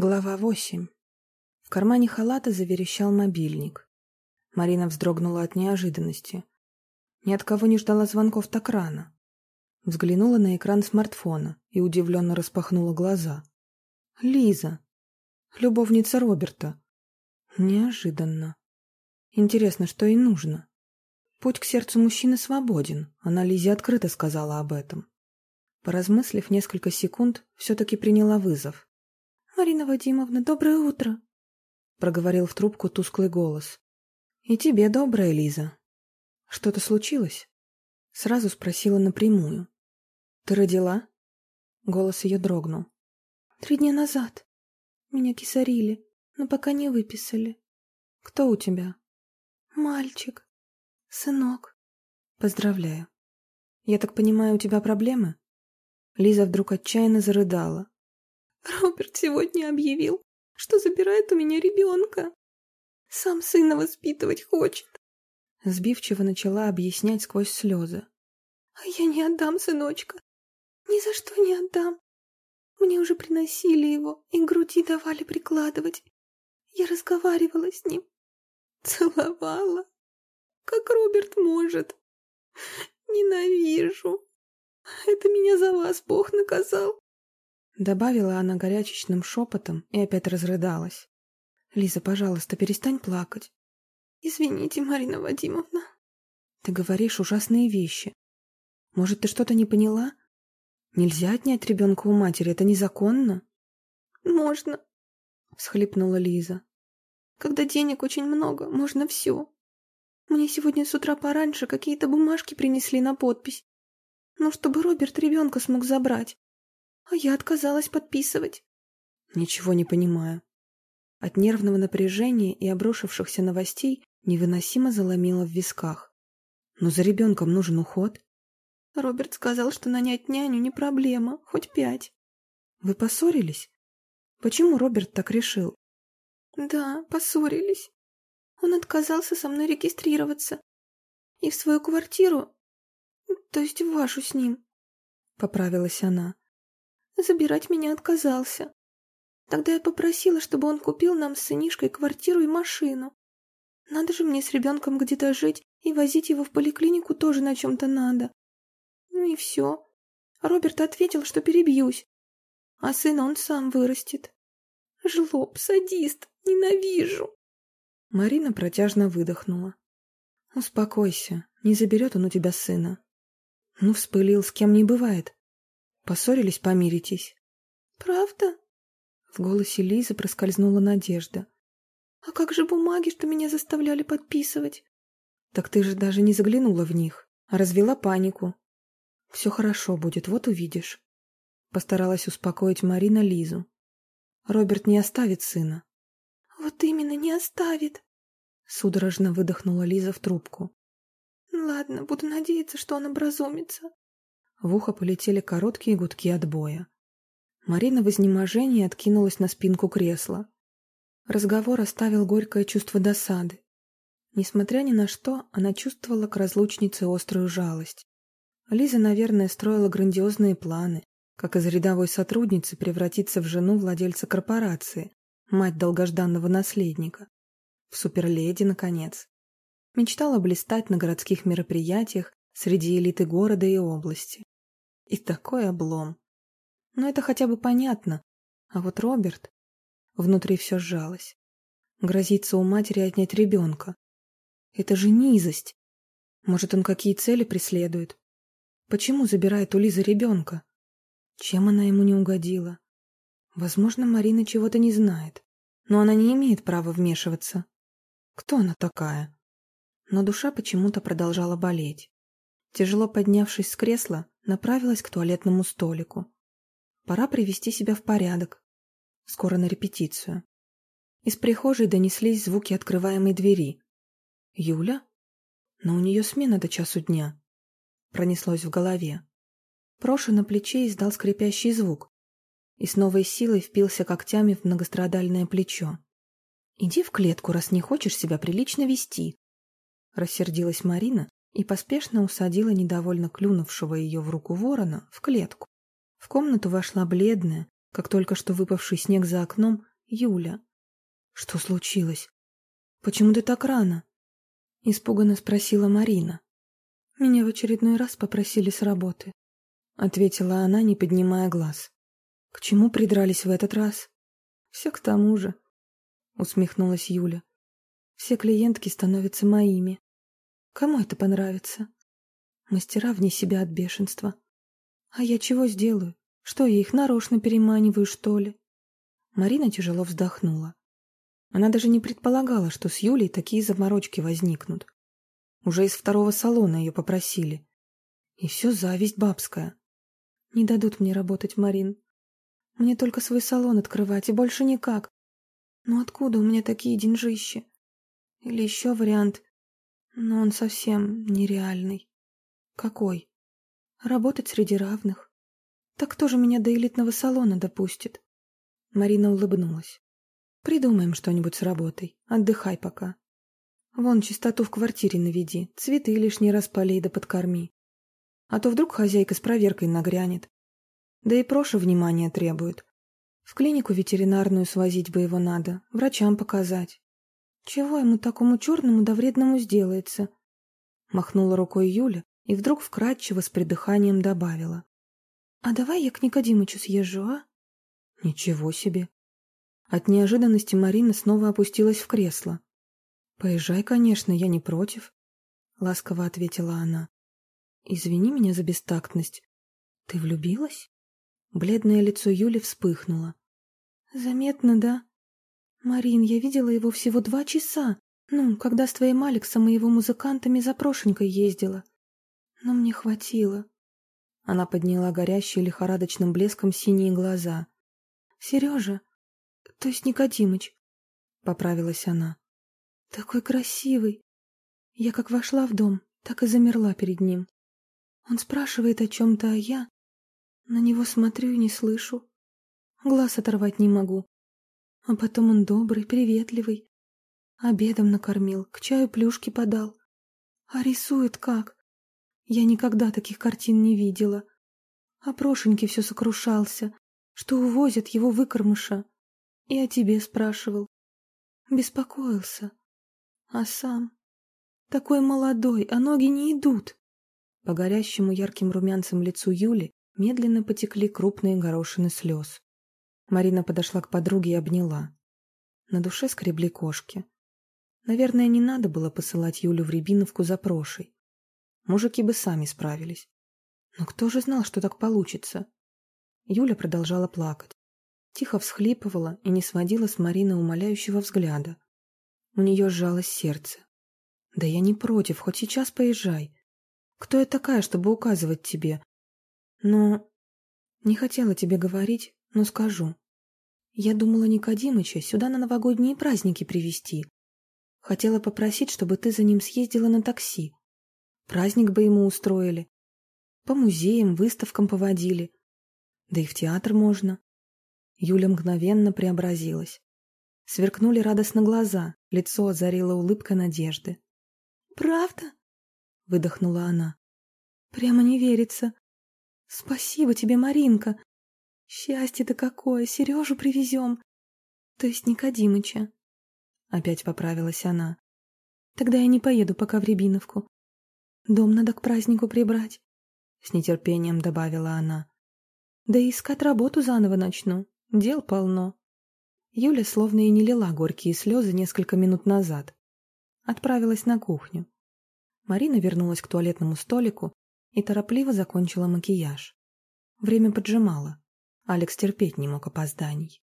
Глава восемь. В кармане халата заверещал мобильник. Марина вздрогнула от неожиданности. Ни от кого не ждала звонков так рано. Взглянула на экран смартфона и удивленно распахнула глаза. Лиза. Любовница Роберта. Неожиданно. Интересно, что ей нужно? Путь к сердцу мужчины свободен, она Лизе открыто сказала об этом. Поразмыслив несколько секунд, все-таки приняла вызов. «Марина Вадимовна, доброе утро!» — проговорил в трубку тусклый голос. «И тебе доброе, Лиза. Что-то случилось?» Сразу спросила напрямую. «Ты родила?» Голос ее дрогнул. «Три дня назад. Меня кисарили, но пока не выписали». «Кто у тебя?» «Мальчик. Сынок». «Поздравляю. Я так понимаю, у тебя проблемы?» Лиза вдруг отчаянно зарыдала. Роберт сегодня объявил, что забирает у меня ребенка. Сам сына воспитывать хочет. Сбивчиво начала объяснять сквозь слезы. А я не отдам сыночка. Ни за что не отдам. Мне уже приносили его и груди давали прикладывать. Я разговаривала с ним. Целовала. Как Роберт может. Ненавижу. Это меня за вас Бог наказал. Добавила она горячечным шепотом и опять разрыдалась. «Лиза, пожалуйста, перестань плакать». «Извините, Марина Вадимовна». «Ты говоришь ужасные вещи. Может, ты что-то не поняла? Нельзя отнять ребенка у матери, это незаконно». «Можно», — всхлипнула Лиза. «Когда денег очень много, можно все. Мне сегодня с утра пораньше какие-то бумажки принесли на подпись. Ну, чтобы Роберт ребенка смог забрать. А я отказалась подписывать. Ничего не понимаю. От нервного напряжения и обрушившихся новостей невыносимо заломило в висках. Но за ребенком нужен уход. Роберт сказал, что нанять няню не проблема, хоть пять. Вы поссорились? Почему Роберт так решил? Да, поссорились. Он отказался со мной регистрироваться. И в свою квартиру, то есть в вашу с ним, поправилась она. Забирать меня отказался. Тогда я попросила, чтобы он купил нам с сынишкой квартиру и машину. Надо же мне с ребенком где-то жить, и возить его в поликлинику тоже на чем-то надо. Ну и все. Роберт ответил, что перебьюсь. А сына он сам вырастет. Жлоб, садист, ненавижу. Марина протяжно выдохнула. Успокойся, не заберет он у тебя сына. Ну, вспылил, с кем не бывает. Поссорились, помиритесь. Правда? В голосе Лизы проскользнула надежда. А как же бумаги, что меня заставляли подписывать? Так ты же даже не заглянула в них, а развела панику. Все хорошо будет, вот увидишь. Постаралась успокоить Марина Лизу. Роберт не оставит сына. Вот именно, не оставит. Судорожно выдохнула Лиза в трубку. Ладно, буду надеяться, что он образумится. В ухо полетели короткие гудки отбоя. Марина в изнеможении откинулась на спинку кресла. Разговор оставил горькое чувство досады. Несмотря ни на что, она чувствовала к разлучнице острую жалость. Лиза, наверное, строила грандиозные планы, как из рядовой сотрудницы превратиться в жену владельца корпорации, мать долгожданного наследника. В суперледи, наконец. Мечтала блистать на городских мероприятиях среди элиты города и области. И такой облом. Но это хотя бы понятно. А вот Роберт... Внутри все сжалось. Грозится у матери отнять ребенка. Это же низость. Может, он какие цели преследует? Почему забирает у Лизы ребенка? Чем она ему не угодила? Возможно, Марина чего-то не знает, но она не имеет права вмешиваться. Кто она такая? Но душа почему-то продолжала болеть. Тяжело поднявшись с кресла, направилась к туалетному столику. Пора привести себя в порядок. Скоро на репетицию. Из прихожей донеслись звуки открываемой двери. «Юля? Но у нее смена до часу дня». Пронеслось в голове. Проша на плече издал скрипящий звук и с новой силой впился когтями в многострадальное плечо. «Иди в клетку, раз не хочешь себя прилично вести», — рассердилась Марина и поспешно усадила недовольно клюнувшего ее в руку ворона в клетку. В комнату вошла бледная, как только что выпавший снег за окном, Юля. Что случилось? Почему ты так рано? Испуганно спросила Марина. Меня в очередной раз попросили с работы. Ответила она, не поднимая глаз. К чему придрались в этот раз? Все к тому же. Усмехнулась Юля. Все клиентки становятся моими. Кому это понравится? Мастера вне себя от бешенства. А я чего сделаю? Что, я их нарочно переманиваю, что ли? Марина тяжело вздохнула. Она даже не предполагала, что с Юлей такие заморочки возникнут. Уже из второго салона ее попросили. И все зависть бабская. Не дадут мне работать, Марин. Мне только свой салон открывать, и больше никак. Ну откуда у меня такие деньжищи? Или еще вариант, но он совсем нереальный. Какой? Работать среди равных. Так кто же меня до элитного салона допустит? Марина улыбнулась. Придумаем что-нибудь с работой. Отдыхай пока. Вон чистоту в квартире наведи, цветы лишний раз полей да подкорми. А то вдруг хозяйка с проверкой нагрянет. Да и Проша внимания требует. В клинику ветеринарную свозить бы его надо, врачам показать. Чего ему такому черному да вредному сделается? Махнула рукой Юля и вдруг вкратчиво с придыханием добавила. А давай я к Никодимычу съезжу, а? Ничего себе. От неожиданности Марина снова опустилась в кресло. Поезжай, конечно, я не против, ласково ответила она. Извини меня за бестактность. Ты влюбилась? Бледное лицо Юли вспыхнуло. Заметно, да? Марин, я видела его всего два часа. Ну, когда с твоим Алексом и его музыкантами за Прошенькой ездила. Но мне хватило. Она подняла горящие лихорадочным блеском синие глаза. Сережа, то есть Никодимыч, поправилась она. Такой красивый. Я как вошла в дом, так и замерла перед ним. Он спрашивает о чем-то, а я на него смотрю и не слышу. Глаз оторвать не могу. А потом он добрый, приветливый. Обедом накормил, к чаю плюшки подал. А рисует как? Я никогда таких картин не видела. А Прошеньке все сокрушался, что увозят его выкормыша. И о тебе спрашивал. Беспокоился. А сам... Такой молодой, а ноги не идут. По горящему ярким румянцем лицу Юли медленно потекли крупные горошины слез. Марина подошла к подруге и обняла. На душе скребли кошки. Наверное, не надо было посылать Юлю в Рябиновку за прошей. Мужики бы сами справились. Но кто же знал, что так получится? Юля продолжала плакать. Тихо всхлипывала и не сводила с Марины умоляющего взгляда. У нее сжалось сердце. «Да я не против, хоть сейчас поезжай. Кто я такая, чтобы указывать тебе? Но... Не хотела тебе говорить, но скажу. Я думала Никодимыча сюда на новогодние праздники привезти. Хотела попросить, чтобы ты за ним съездила на такси. Праздник бы ему устроили. По музеям, выставкам поводили. Да и в театр можно. Юля мгновенно преобразилась. Сверкнули радостно глаза, лицо озарила улыбка надежды. «Правда?» — выдохнула она. «Прямо не верится. Спасибо тебе, Маринка. Счастье-то какое, Сережу привезем. То есть Никодимыча. Опять поправилась она. Тогда я не поеду пока в Рябиновку. Дом надо к празднику прибрать. С нетерпением добавила она. Да и искать работу заново начну. Дел полно. Юля словно и не лила горькие слезы несколько минут назад. Отправилась на кухню. Марина вернулась к туалетному столику и торопливо закончила макияж. Время поджимало. Алекс терпеть не мог опозданий.